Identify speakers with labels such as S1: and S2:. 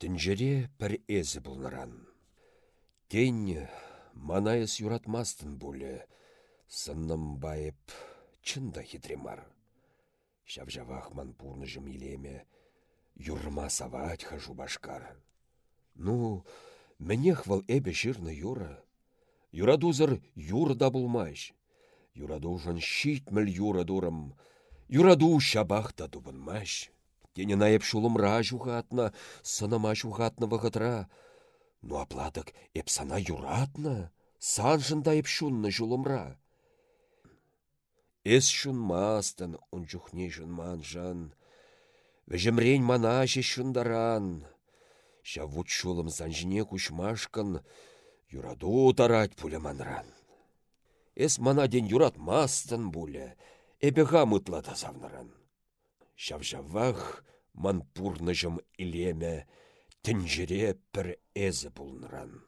S1: Тінжере пір әзі бұлныран. Тен манайыз юратмастын бұлі, сынным байып чында хитремар. Шавжавах ман пурныжым илеме, юрма савать хажу башкар. Ну, менех вал эбе жирны юра. Юрадузыр юр да булмайш. Юрадужын щитміл юра дурым. Юраду шабах да дубынмаш. Тені наеп шулымра жуғатна, сынама жуғатна вғытра. Ну апладык эп сана юратна, санжында еп шунны жулымра. Эс шунмастын унчухне жын. Вежемрень манаше шундаран. Шавут шулым занжіне кушмашкан, юраду тарать пулеманран. Эс мана ден юратмастын буле, эбеға мұтлада савнаран. Шавжавах ман пурныжым илеме, тінжіре пір әзі бұлныран.